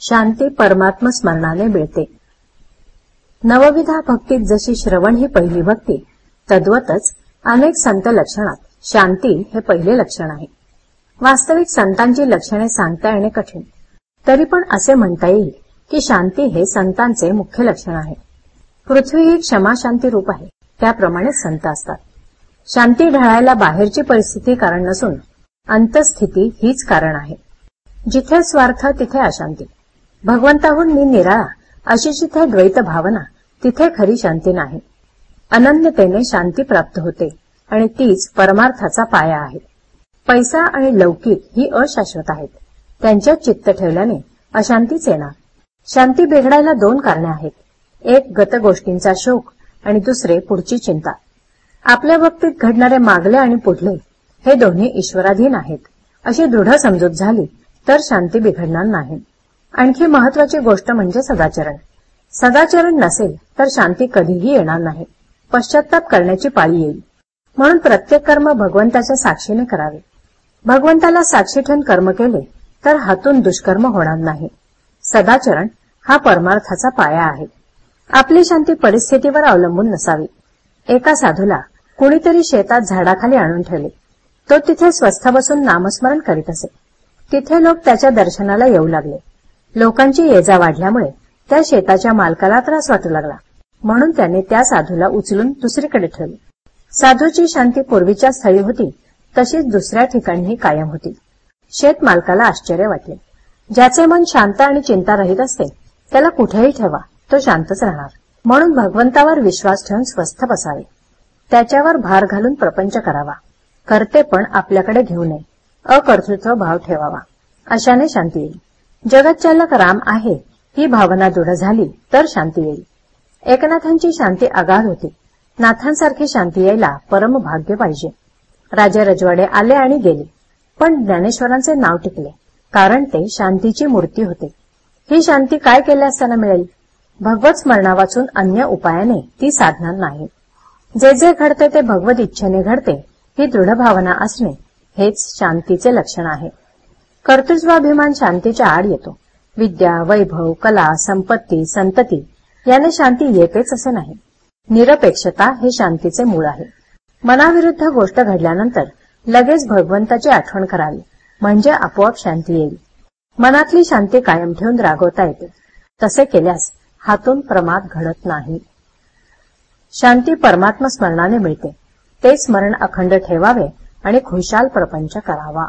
शांती परमात्म स्मरणाने मिळते. नवविधा भक्तीत जशी श्रवण ही पहिली भक्ती तद्वतच अनेक संत लक्षणात शांती हे पहिले लक्षण आहे. वास्तविक संतांची लक्षणे सांगता येणे कठीण. तरी पण असे म्हणता येईल की शांती हे संतांचे मुख्य लक्षण आहे. पृथ्वी ही क्षमा शांती रूप आहे त्याप्रमाणे संत असतात. शांती ढळायला बाहेरची परिस्थिती कारण नसून अंतस्थिती हीच कारण आहे. जिथे स्वार्थ तिथे अशांती. भगवंताहून मी निराळा अशी जिथे द्वैत भावना तिथे खरी शांती नाही. अनन्यतेने शांती प्राप्त होते आणि तीच परमार्थाचा पाया आहे. पैसा आणि लौकिक ही अशाश्वत आहेत. त्यांच्यात चित्त ठेवल्याने अशांतीच येणार. शांती बिघडायला दोन कारणे आहेत. एक गत गोष्टींचा शोक आणि दुसरे पुढची चिंता. आपल्या बाबतीत घडणारे मागले आणि पुढले हे दोन्ही ईश्वराधीन आहेत. अशी दृढ समजूत झाली तर शांती बिघडणार नाही. आणखी महत्वाची गोष्ट म्हणजे सदाचरण. सदाचरण नसेल तर शांती कधीही येणार नाही. पश्चाताप करण्याची पाळी येईल. म्हणून प्रत्येक कर्म भगवंताच्या साक्षीने करावे. भगवंताला साक्षी ठेवून कर्म केले तर हातून दुष्कर्म होणार नाही. सदाचरण हा परमार्थाचा पाया आहे. आपली शांती परिस्थितीवर अवलंबून नसावी. एका साधूला कुणीतरी शेतात झाडाखाली आणून ठेवले. तो तिथे स्वस्थ बसून नामस्मरण करीत असे. तिथे लोक त्याच्या दर्शनाला येऊ लागले. लोकांची ये जा वाढल्यामुळे त्या शेताच्या मालकाला त्रास वाटू लागला. म्हणून त्याने त्या साधूला उचलून दुसरीकडे ठेवले. साधूची शांती पूर्वीच्या स्थळी होती तशीच दुसऱ्या ठिकाणीही कायम होती. शेत मालकाला आश्चर्य वाटले. ज्याचे मन शांत आणि चिंता रहित असते त्याला कुठेही ठेवा तो शांतच राहणार. म्हणून भगवंतावर विश्वास ठेवून स्वस्थ बसावे. त्याच्यावर भार घालून प्रपंच करावा. करते पण आपल्याकडे घेऊ नये. अकर्तृत्व भाव ठेवावा. अशाने शांती येईल. जगतचालक राम आहे. ही भावना दृढ झाली तर शांती येईल. एकनाथांची शांती आगाध होती. नाथांसारखी शांती यायला परम भाग्य पाहिजे. राजे रजवाडे आले आणि गेले. पण ज्ञानेश्वरांचे नाव टिकले कारण ते शांतीची मूर्ती होते. ही शांती काय केल्या असताना मिळेल? भगवत स्मरणा वाचून अन्य उपायाने ती साधणार नाही. जे जे घडते ते भगवत इच्छेने घडते ही दृढ भावना असणे हेच शांतीचे लक्षण आहे. कर्तृत्वाभिमान शांतीच्या आड येतो. विद्या वैभव कला संपत्ती संतती याने शांती येतेच असे नाही. निरपेक्षता हे शांतीचे मूळ आहे. मनाविरुद्ध गोष्ट घडल्यानंतर लगेच भगवंताची आठवण करावी म्हणजे आपोआप शांती येईल. मनातली शांती कायम ठेवून रागवता येते. तसे केल्यास हातून प्रमाद घडत नाही. शांती परमात्मा स्मरणाने मिळते. ते स्मरण अखंड ठेवावे आणि खुशाल प्रपंच करावा.